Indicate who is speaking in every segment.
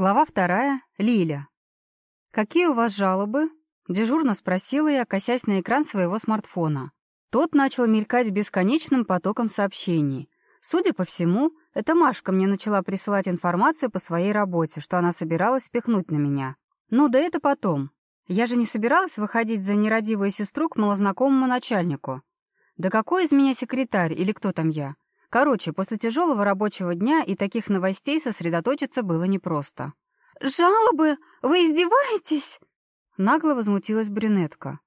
Speaker 1: Глава вторая. Лиля. «Какие у вас жалобы?» Дежурно спросила я, косясь на экран своего смартфона. Тот начал мелькать бесконечным потоком сообщений. Судя по всему, эта Машка мне начала присылать информацию по своей работе, что она собиралась спихнуть на меня. Ну да это потом. Я же не собиралась выходить за нерадивую сестру к малознакомому начальнику. Да какой из меня секретарь или кто там я? Короче, после тяжелого рабочего дня и таких новостей сосредоточиться было непросто.
Speaker 2: «Жалобы? Вы издеваетесь?»
Speaker 1: Нагло возмутилась брюнетка.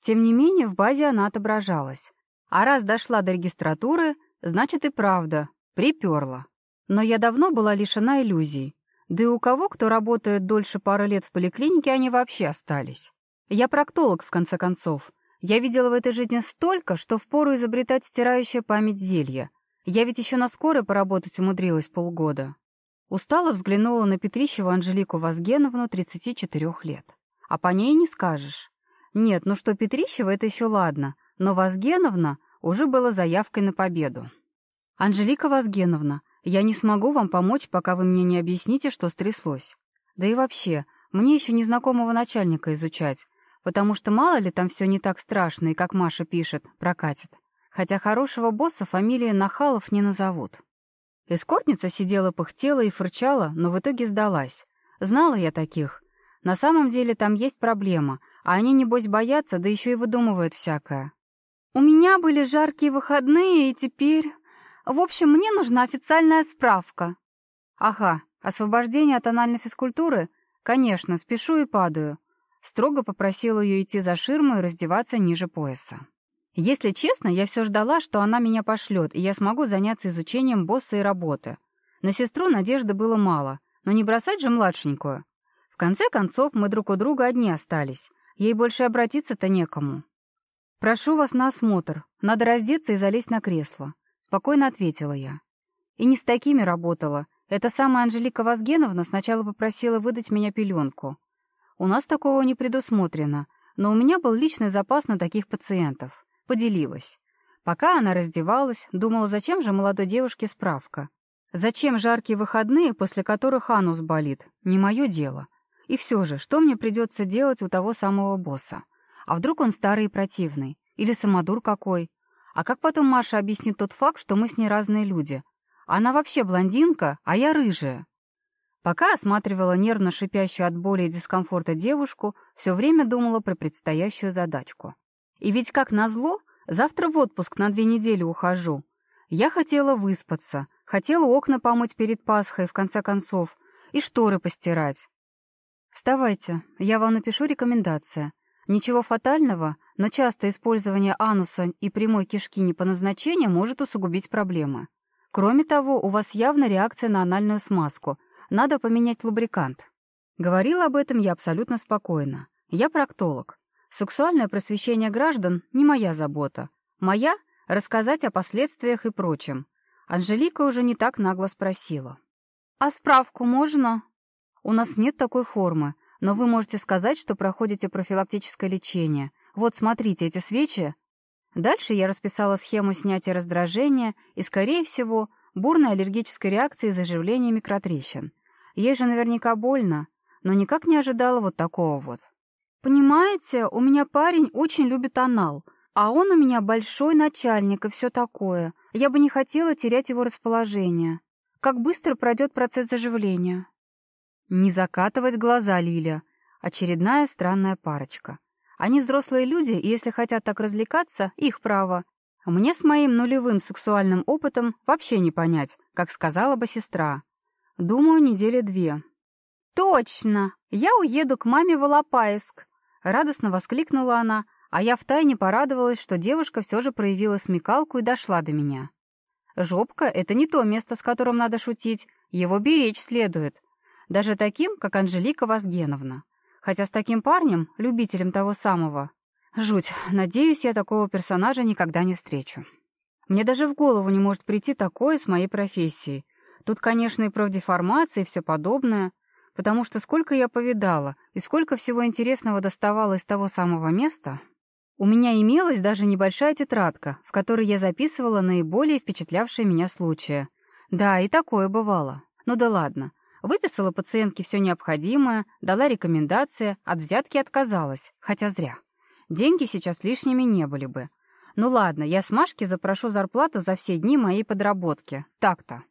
Speaker 1: Тем не менее, в базе она отображалась. А раз дошла до регистратуры, значит и правда, приперла. Но я давно была лишена иллюзий. Да и у кого, кто работает дольше пары лет в поликлинике, они вообще остались. Я проктолог, в конце концов. Я видела в этой жизни столько, что впору изобретать стирающее память зелья — Я ведь еще на скорой поработать умудрилась полгода. Устало взглянула на Петрищеву Анжелику Вазгеновну, 34 лет. А по ней не скажешь. Нет, ну что Петрищева, это еще ладно, но Вазгеновна уже была заявкой на победу. «Анжелика Вазгеновна, я не смогу вам помочь, пока вы мне не объясните, что стряслось. Да и вообще, мне еще незнакомого начальника изучать, потому что мало ли там все не так страшно и, как Маша пишет, прокатит хотя хорошего босса фамилии Нахалов не назовут. Эскортница сидела, пыхтела и фырчала, но в итоге сдалась. Знала я таких. На самом деле там есть проблема, а они, небось, боятся, да еще и выдумывают всякое.
Speaker 2: «У меня были жаркие выходные, и теперь... В общем, мне нужна официальная справка».
Speaker 1: «Ага, освобождение от анальной физкультуры? Конечно, спешу и падаю». Строго попросила ее идти за ширму и раздеваться ниже пояса. Если честно, я все ждала, что она меня пошлет, и я смогу заняться изучением босса и работы. На сестру надежды было мало, но не бросать же младшенькую. В конце концов, мы друг у друга одни остались. Ей больше обратиться-то некому. «Прошу вас на осмотр. Надо раздеться и залезть на кресло», — спокойно ответила я. И не с такими работала. Эта самая Анжелика Вазгеновна сначала попросила выдать меня пеленку. У нас такого не предусмотрено, но у меня поделилась. Пока она раздевалась, думала, зачем же молодой девушке справка. Зачем жаркие выходные, после которых анус болит? Не мое дело. И все же, что мне придется делать у того самого босса? А вдруг он старый и противный? Или самодур какой? А как потом Маша объяснит тот факт, что мы с ней разные люди? Она вообще блондинка, а я рыжая. Пока осматривала нервно шипящую от боли и дискомфорта девушку, все время думала про предстоящую задачку и ведь, как назло, завтра в отпуск на две недели ухожу. Я хотела выспаться, хотела окна помыть перед Пасхой, в конце концов, и шторы постирать. Вставайте, я вам напишу рекомендация. Ничего фатального, но частое использование ануса и прямой кишки не по назначению может усугубить проблемы. Кроме того, у вас явно реакция на анальную смазку. Надо поменять лубрикант. Говорила об этом я абсолютно спокойно. Я проктолог. Сексуальное просвещение граждан — не моя забота. Моя — рассказать о последствиях и прочем. Анжелика уже не так нагло спросила.
Speaker 2: «А справку можно?»
Speaker 1: «У нас нет такой формы, но вы можете сказать, что проходите профилактическое лечение. Вот, смотрите, эти свечи...» Дальше я расписала схему снятия раздражения и, скорее всего, бурной аллергической реакции и заживления микротрещин. Ей же наверняка больно, но никак не ожидала вот такого вот.
Speaker 2: Понимаете, у меня парень очень любит анал, а он у меня большой начальник и все такое. Я бы не хотела терять его расположение. Как быстро пройдет процесс заживления?
Speaker 1: Не закатывать глаза, Лиля. Очередная странная парочка. Они взрослые люди, и если хотят так развлекаться, их право. Мне с моим нулевым сексуальным опытом вообще не понять, как сказала бы сестра. Думаю, недели две.
Speaker 2: Точно! Я уеду к маме в Алапаевск.
Speaker 1: Радостно воскликнула она, а я втайне порадовалась, что девушка все же проявила смекалку и дошла до меня. Жопка — это не то место, с которым надо шутить, его беречь следует. Даже таким, как Анжелика Вазгеновна. Хотя с таким парнем, любителем того самого. Жуть, надеюсь, я такого персонажа никогда не встречу. Мне даже в голову не может прийти такое с моей профессией. Тут, конечно, и профдеформация, и все подобное, потому что сколько я повидала и сколько всего интересного доставалось того самого места. У меня имелась даже небольшая тетрадка, в которой я записывала наиболее впечатлявшие меня случаи. Да, и такое бывало. Ну да ладно. Выписала пациентке все необходимое, дала рекомендации, от взятки отказалась, хотя зря. Деньги сейчас лишними не были бы. Ну ладно, я с Машки запрошу зарплату за все дни моей подработки. Так-то.